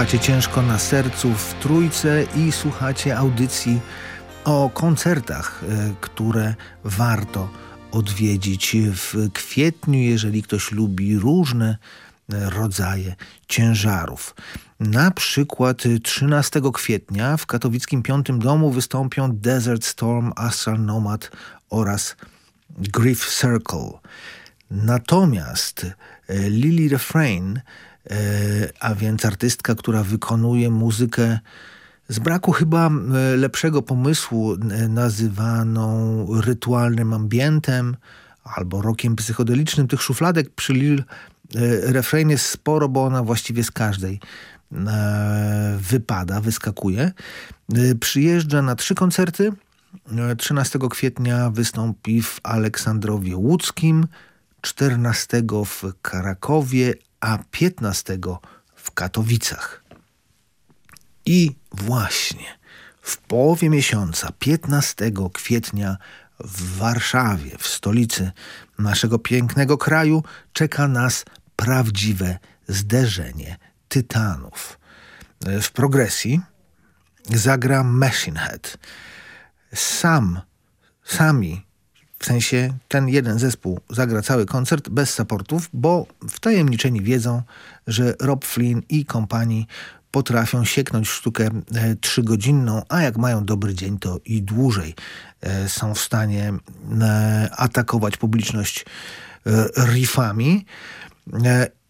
Słuchacie ciężko na sercu w trójce i słuchacie audycji o koncertach, e, które warto odwiedzić w kwietniu, jeżeli ktoś lubi różne e, rodzaje ciężarów. Na przykład 13 kwietnia w katowickim Piątym Domu wystąpią Desert Storm, Astral Nomad oraz Grief Circle. Natomiast e, Lily Refrain a więc artystka, która wykonuje muzykę z braku chyba e, lepszego pomysłu, e, nazywaną rytualnym ambientem albo rokiem psychodelicznym. Tych szufladek przy Lil refren jest sporo, bo ona właściwie z każdej wypada, wyskakuje. Przyjeżdża na trzy koncerty. 13 kwietnia wystąpi w Aleksandrowie Łódzkim, 14 w Krakowie, a 15 w Katowicach. I właśnie w połowie miesiąca, 15 kwietnia, w Warszawie, w stolicy naszego pięknego kraju, czeka nas prawdziwe zderzenie tytanów. W progresji zagra Machine Head. Sam, sami w sensie ten jeden zespół zagra cały koncert bez supportów, bo wtajemniczeni wiedzą, że Rob Flynn i kompanii potrafią sieknąć sztukę e, trzygodzinną, a jak mają dobry dzień, to i dłużej e, są w stanie e, atakować publiczność riffami.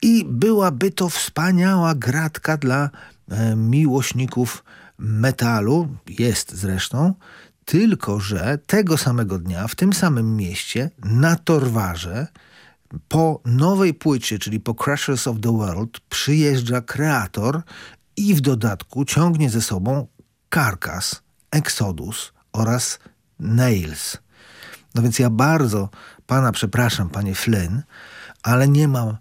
I byłaby to wspaniała gratka dla miłośników metalu, jest zresztą, tylko, że tego samego dnia w tym samym mieście na Torwarze po nowej płycie, czyli po Crushers of the World przyjeżdża kreator i w dodatku ciągnie ze sobą Carcass, Exodus oraz Nails. No więc ja bardzo pana przepraszam, panie Flynn, ale nie mam e,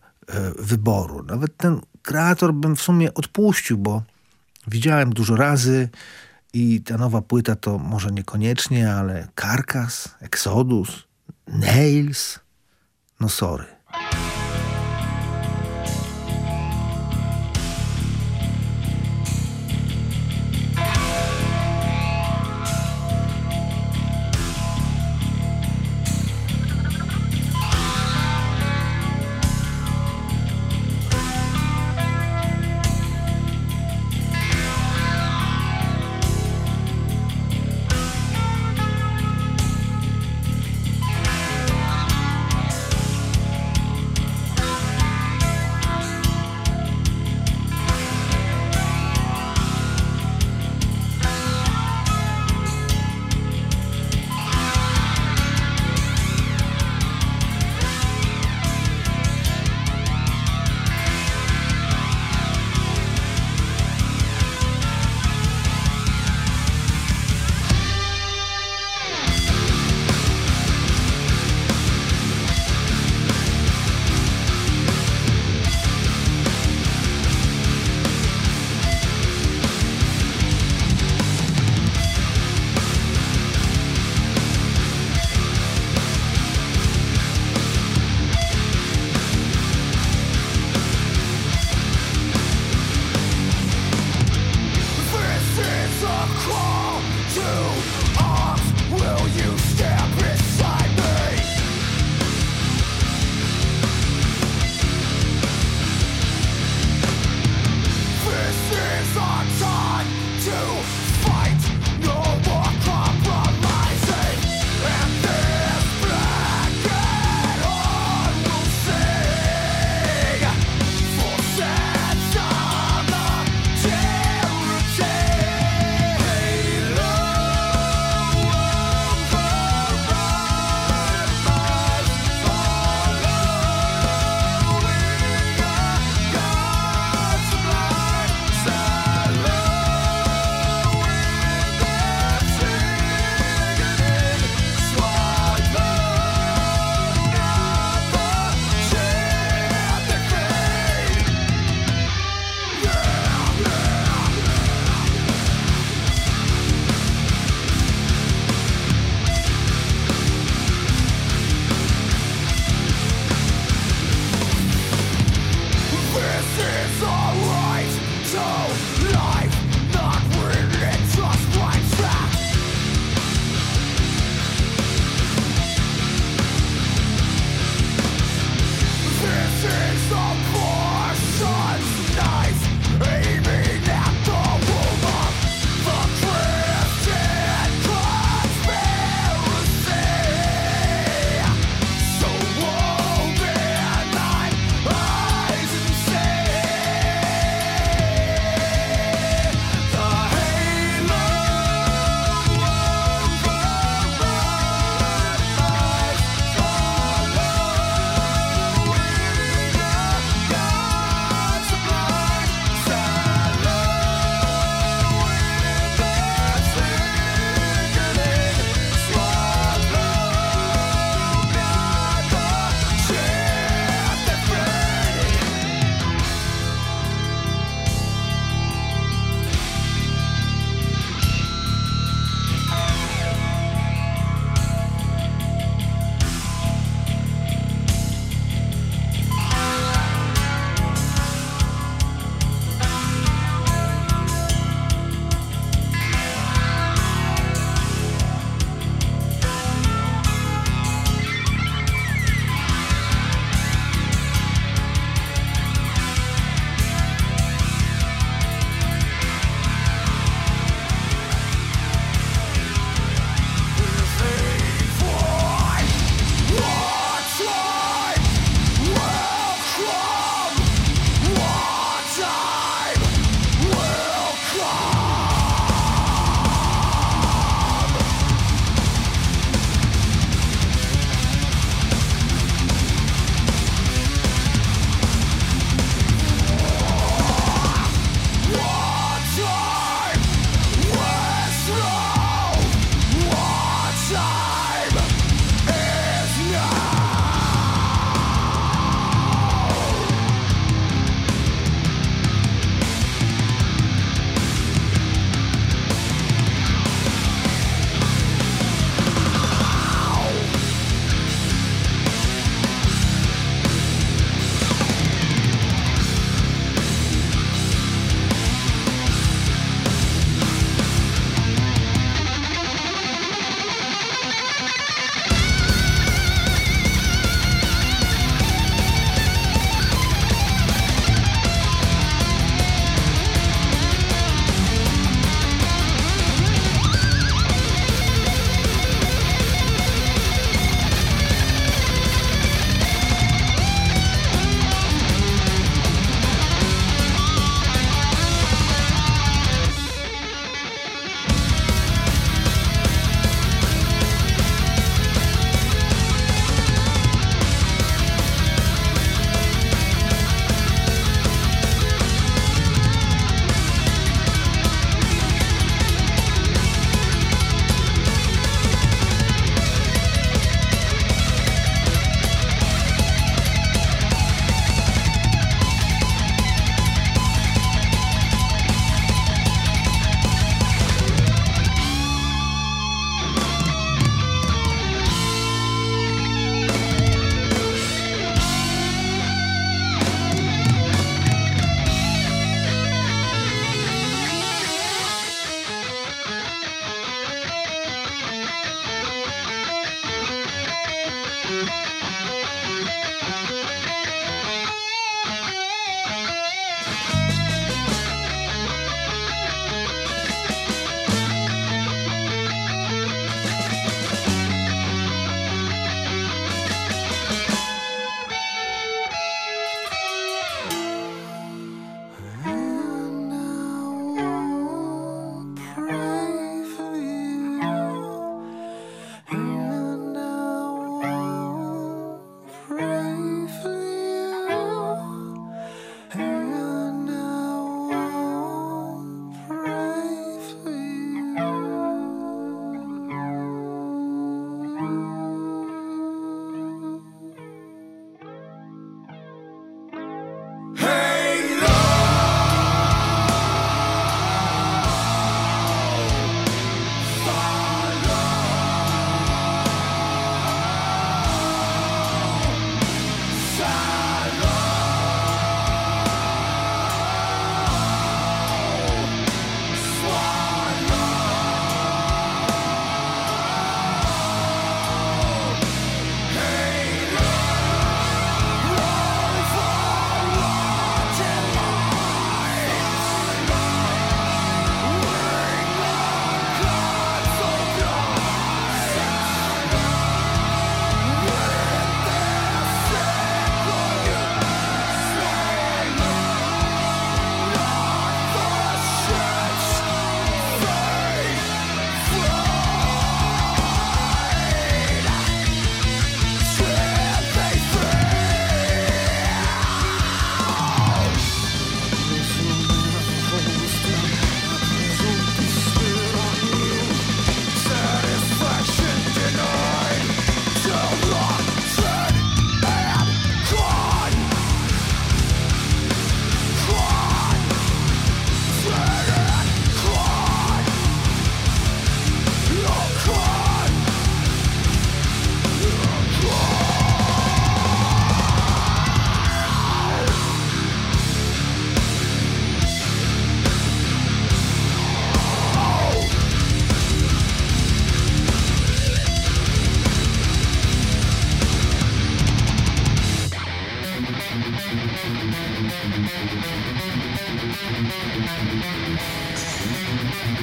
wyboru. Nawet ten kreator bym w sumie odpuścił, bo widziałem dużo razy, i ta nowa płyta to może niekoniecznie, ale Carcass, Exodus, Nails, no sorry.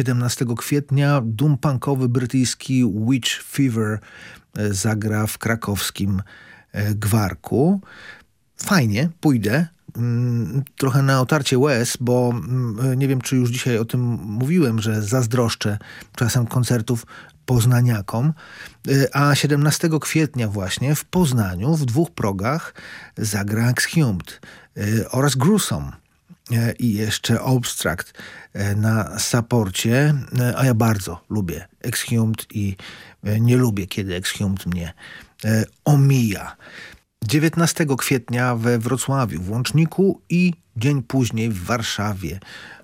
17 kwietnia dumpunkowy brytyjski Witch Fever e, zagra w krakowskim e, Gwarku. Fajnie, pójdę. Mm, trochę na otarcie łez, bo mm, nie wiem, czy już dzisiaj o tym mówiłem, że zazdroszczę czasem koncertów poznaniakom, e, a 17 kwietnia właśnie w Poznaniu, w dwóch progach zagra Exhumed oraz Gruesome i jeszcze Obstract na saporcie, a ja bardzo lubię Exhumed i nie lubię, kiedy Exhumed mnie omija. 19 kwietnia we Wrocławiu w Łączniku i dzień później w Warszawie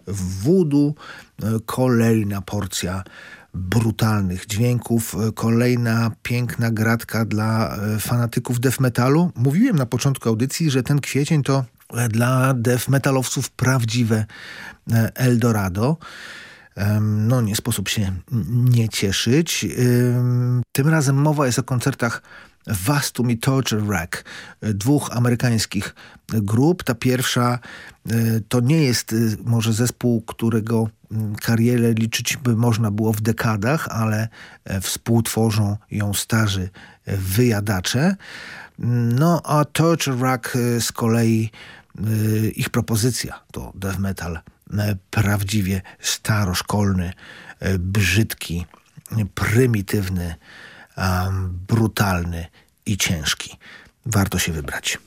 w Wudu kolejna porcja brutalnych dźwięków, kolejna piękna gratka dla fanatyków death metalu. Mówiłem na początku audycji, że ten kwiecień to dla death metalowców prawdziwe e, Eldorado. No, nie sposób się nie cieszyć. Tym razem mowa jest o koncertach Vastum i Torture Rack, dwóch amerykańskich grup. Ta pierwsza e, to nie jest e, może zespół, którego karierę liczyć by można było w dekadach, ale współtworzą ją starzy wyjadacze. No a Torture Rack z kolei Y, ich propozycja to death metal y, prawdziwie staroszkolny, y, brzydki, prymitywny, brutalny i ciężki. Warto się wybrać.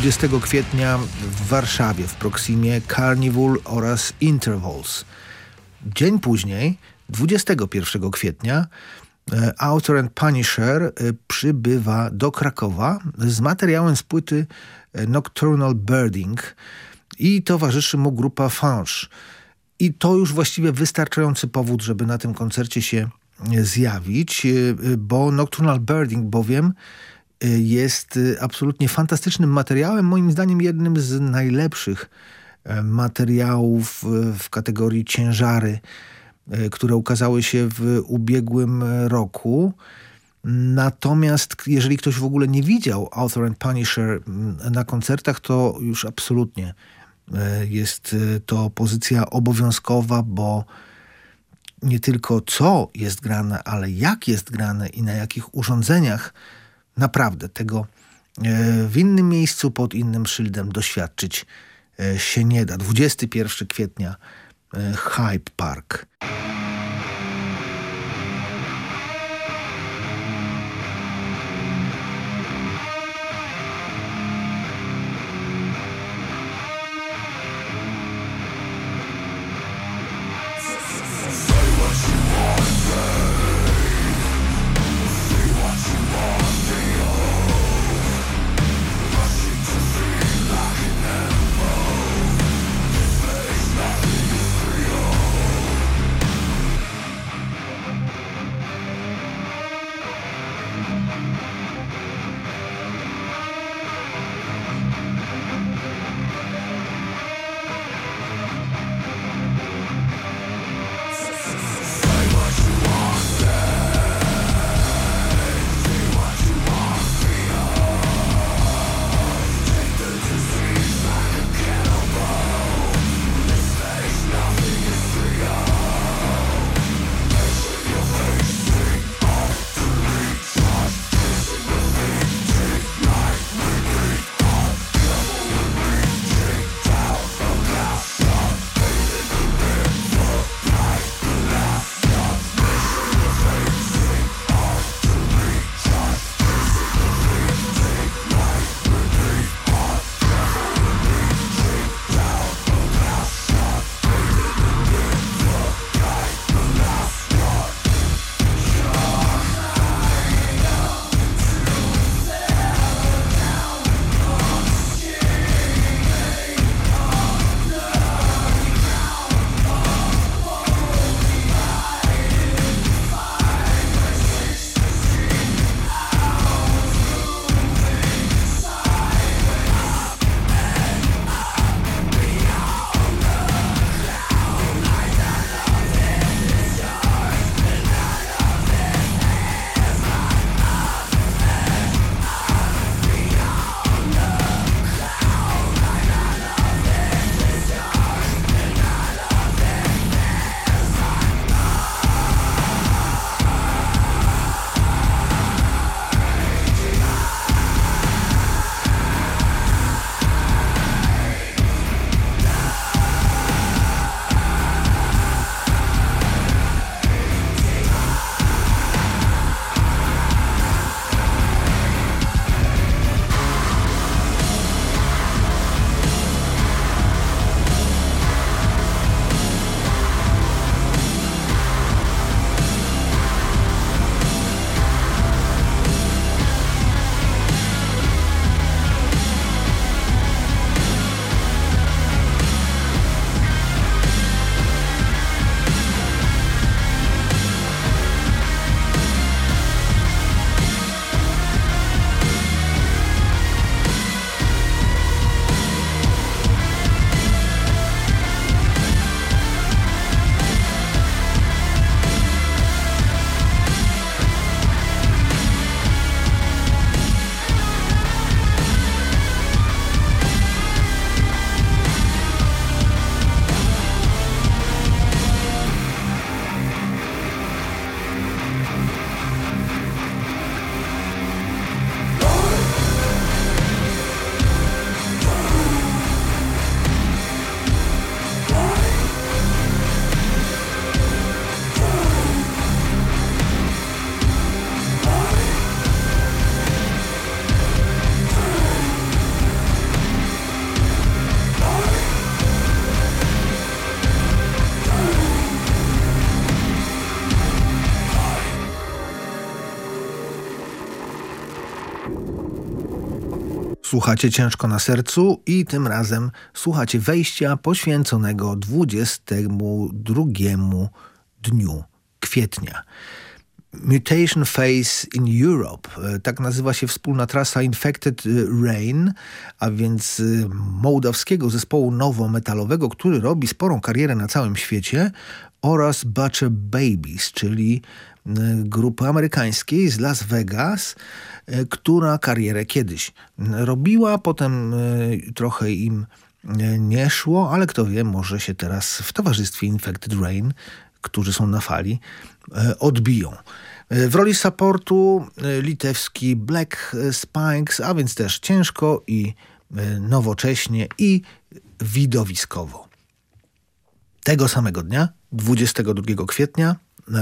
20 kwietnia w Warszawie w Proximie Carnival oraz Intervals. Dzień później, 21 kwietnia, e, Author and Punisher e, przybywa do Krakowa z materiałem z płyty e, Nocturnal Birding i towarzyszy mu grupa Fange. I to już właściwie wystarczający powód, żeby na tym koncercie się zjawić, bo Nocturnal Birding bowiem jest y, absolutnie fantastycznym materiałem, moim zdaniem jednym z najlepszych e, materiałów w kategorii ciężary, e, które ukazały się w ubiegłym roku. Natomiast jeżeli ktoś w ogóle nie widział Author and Punisher mm, na koncertach, to już absolutnie Jest to pozycja obowiązkowa, bo nie tylko co jest grane, ale jak jest grane i na jakich urządzeniach, naprawdę tego w innym miejscu pod innym szyldem doświadczyć się nie da. 21 kwietnia Hype Park. Słuchacie ciężko na sercu i tym razem słuchacie wejścia poświęconego 22 dniu kwietnia. Mutation Phase in Europe. Tak nazywa się wspólna trasa Infected Rain, a więc y, mołdawskiego zespołu nowo-metalowego, który robi sporą karierę na całym świecie oraz Butcher Babies, czyli grupy amerykańskiej z Las Vegas, E, która karierę kiedyś robiła, potem e, trochę im nie szło, ale kto wie, może się teraz w towarzystwie Infected Rain, którzy są na fali, odbiją. W roli supportu litewski Black Spikes, a więc też ciężko i nowocześnie i widowiskowo. Tego samego dnia, 22 kwietnia,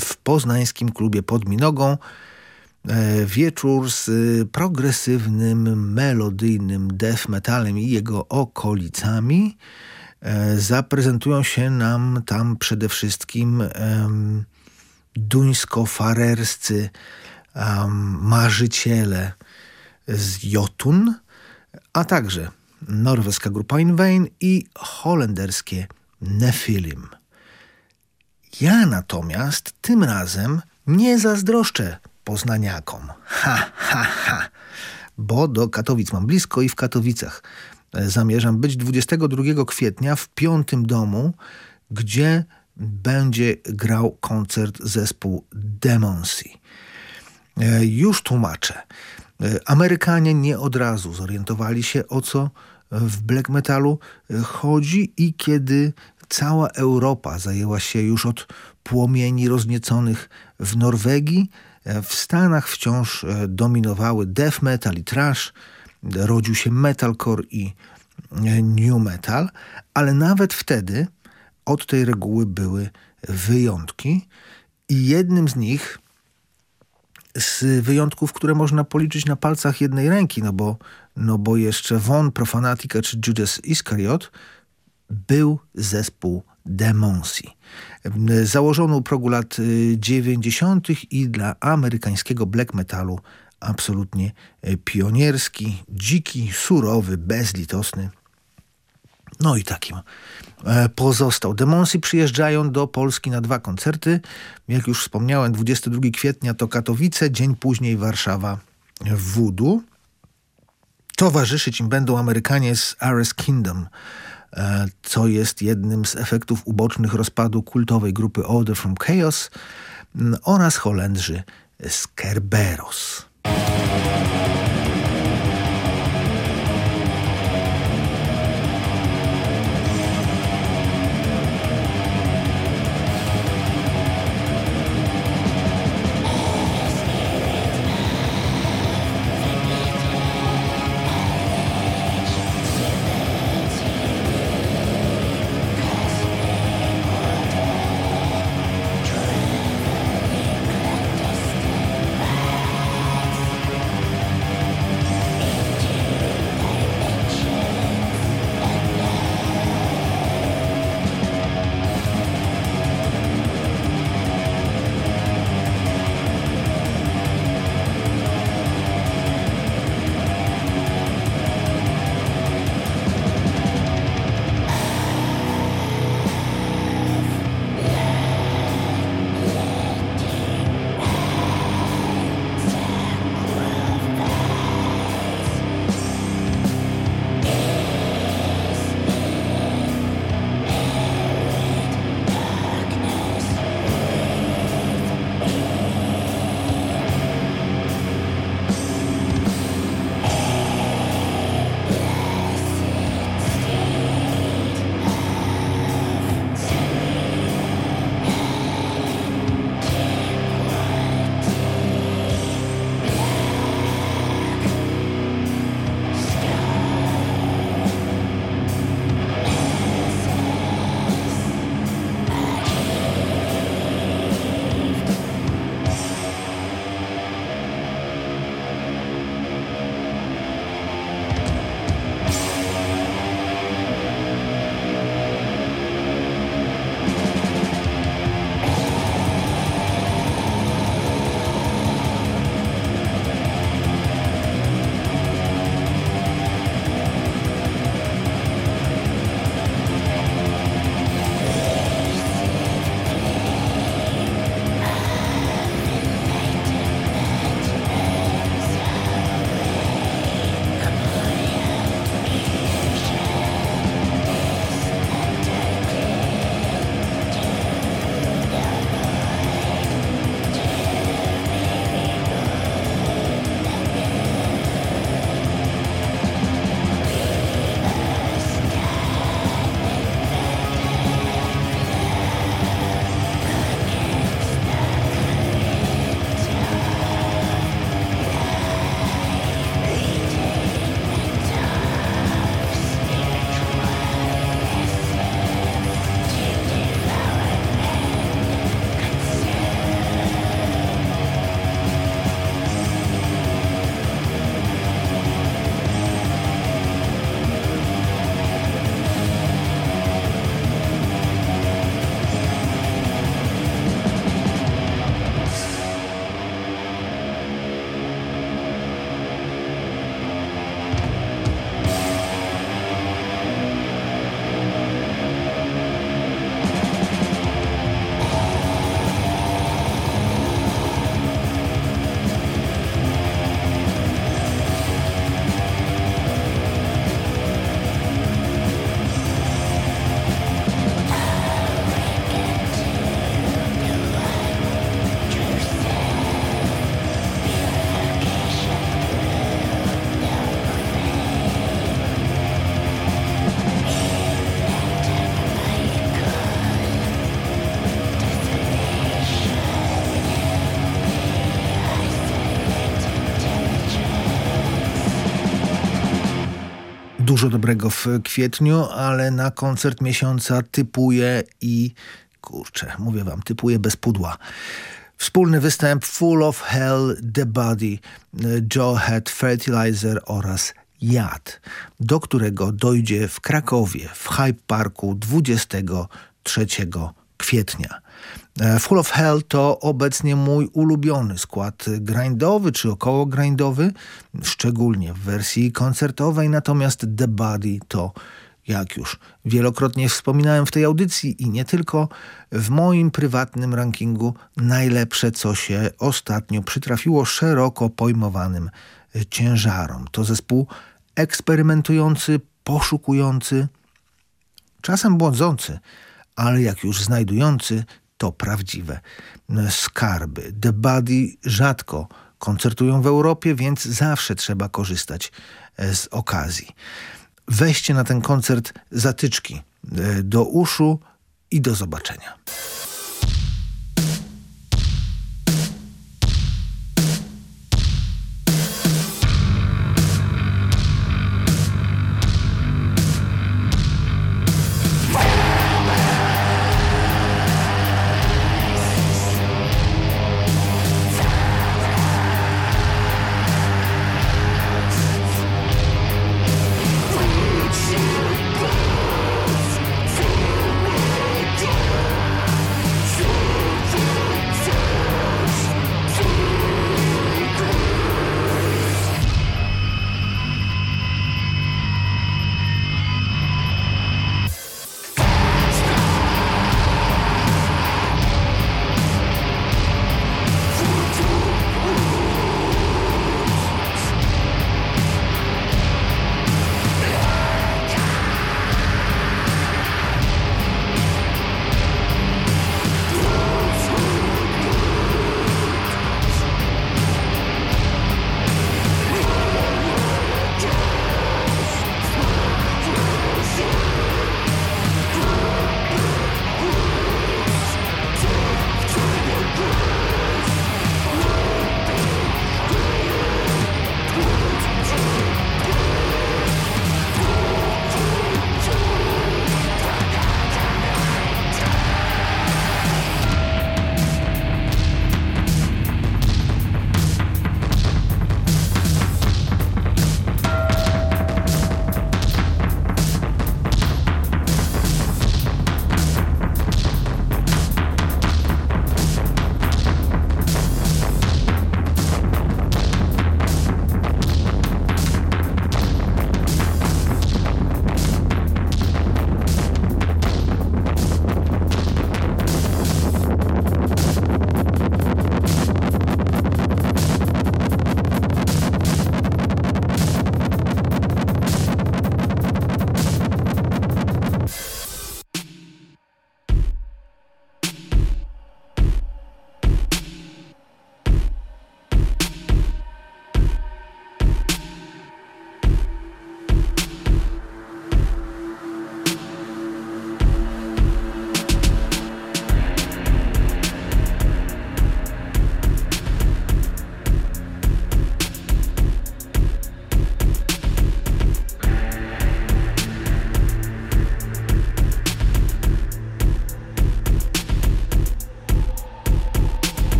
w poznańskim klubie pod Minogą e, wieczór z progresywnym, melodyjnym death metalem i jego okolicami. E, zaprezentują się nam tam przede wszystkim um, duńsko-farerscy um, marzyciele z Jotun, a także norweska grupa Invain i holenderskie Nephilim. Ja natomiast tym razem nie zazdroszczę poznaniakom. Ha, ha, ha. Bo do Katowic mam blisko i w Katowicach zamierzam być 22 kwietnia w piątym domu, gdzie będzie grał koncert zespół Demonsy. E, już tłumaczę. E, Amerykanie nie od razu zorientowali się o co w black metalu chodzi i kiedy cała Europa zajęła się już od płomieni roznieconych w Norwegii, w Stanach wciąż e, dominowały death metal i trash, rodził się metalcore i e, new metal, ale nawet wtedy od tej reguły były wyjątki. I jednym z nich z wyjątków, które można policzyć na palcach jednej ręki, no bo, no bo jeszcze Von Profanatica czy Judas Iscariot był zespół Demonsi. Założono u progu lat 90. i dla amerykańskiego black metalu absolutnie pionierski, dziki, surowy, bezlitosny. No i takim e, pozostał. Demonsy przyjeżdżają do Polski na dwa koncerty. Jak już wspomniałem, 22 kwietnia to Katowice, dzień później Warszawa w Voodoo. Towarzyszyć im będą Amerykanie z Ares Kingdom, co jest jednym z efektów ubocznych rozpadu kultowej grupy Order from Chaos oraz Holendrzy z Kerberos. Dużo dobrego w kwietniu, ale na koncert miesiąca typuję i kurczę, mówię wam, typuję bez pudła. Wspólny występ Full of Hell, The Body, Joe Head, Fertilizer oraz Jad, do którego dojdzie w Krakowie w Hype Parku 23 kwietnia. E, Full of Hell to obecnie mój ulubiony skład grindowy czy około grindowy, szczególnie w wersji koncertowej, natomiast The Body to jak już wielokrotnie wspominałem w tej audycji i nie tylko, w moim prywatnym rankingu najlepsze, co się ostatnio przytrafiło szeroko pojmowanym ciężarom. To zespół eksperymentujący, poszukujący, czasem błądzący, ale jak już znajdujący to prawdziwe skarby. The Body rzadko koncertują w Europie, więc zawsze trzeba korzystać z okazji. Weźcie na ten koncert zatyczki e, do uszu i do zobaczenia.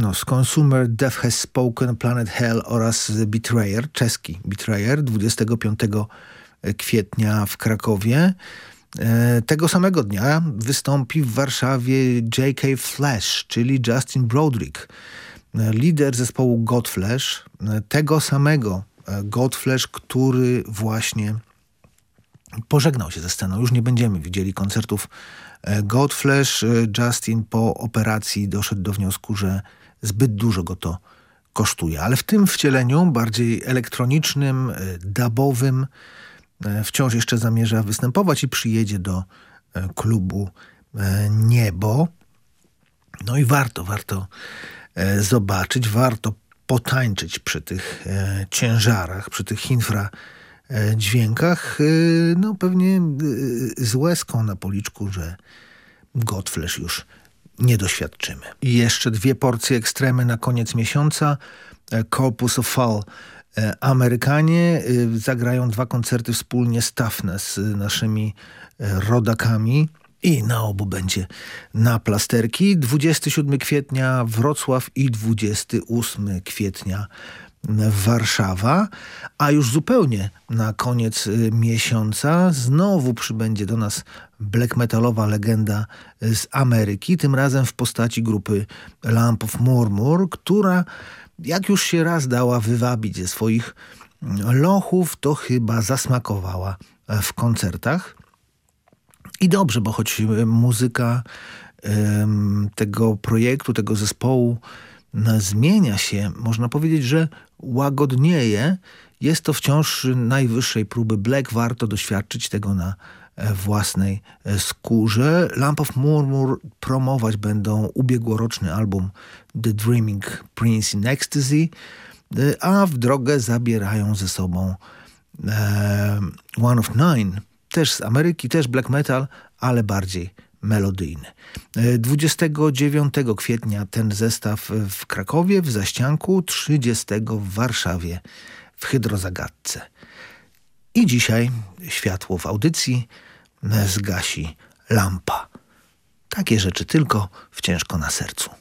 Hypnos, Consumer, Death Has Spoken, Planet Hell oraz Betrayer, czeski Betrayer 25 kwietnia w Krakowie. E, tego samego dnia wystąpi w Warszawie J.K. Flash, czyli Justin Broderick, e, lider zespołu Godflesh, e, tego samego Godflesh, który właśnie pożegnał się ze sceną. Już nie będziemy widzieli koncertów Godflesh. Justin po operacji doszedł do wniosku, że zbyt dużo go to kosztuje. Ale w tym wcieleniu, bardziej elektronicznym, dubowym, E, wciąż jeszcze zamierza występować i przyjedzie do e, klubu e, Niebo. No i warto, warto zobaczyć, warto potańczyć przy tych ciężarach, przy tych infradźwiękach. No pewnie z łezką na policzku, że Godflesh już nie doświadczymy. I jeszcze dwie porcje ekstremy na koniec miesiąca. Corpus of Fall E, Amerykanie y, zagrają dwa koncerty wspólnie z Toughness, z naszymi e, rodakami. I na obu będzie na plasterki. 27 kwietnia Wrocław i 28 kwietnia Warszawa, a już zupełnie na koniec y, miesiąca znowu przybędzie do nas black metalowa legenda z Ameryki, tym razem w postaci grupy Lamp of Murmur, która jak już się raz dała wywabić ze swoich lochów, to chyba zasmakowała w koncertach. I dobrze, bo choć muzyka tego projektu, tego zespołu zmienia się, można powiedzieć, że łagodnieje, jest to wciąż najwyższej próby Black. Warto doświadczyć tego na własnej skórze. Lamp of Murmur promować będą ubiegłoroczny album The Dreaming Prince in Ecstasy, a w drogę zabierają ze sobą e, One of Nine, też z Ameryki, też black metal, ale bardziej melodyjny. 29 e, kwietnia ten zestaw w Krakowie, w Zaścianku, 30 w Warszawie, w Hydrozagadce. I dzisiaj światło w audycji zgasi lampa. Takie rzeczy tylko w ciężko na sercu.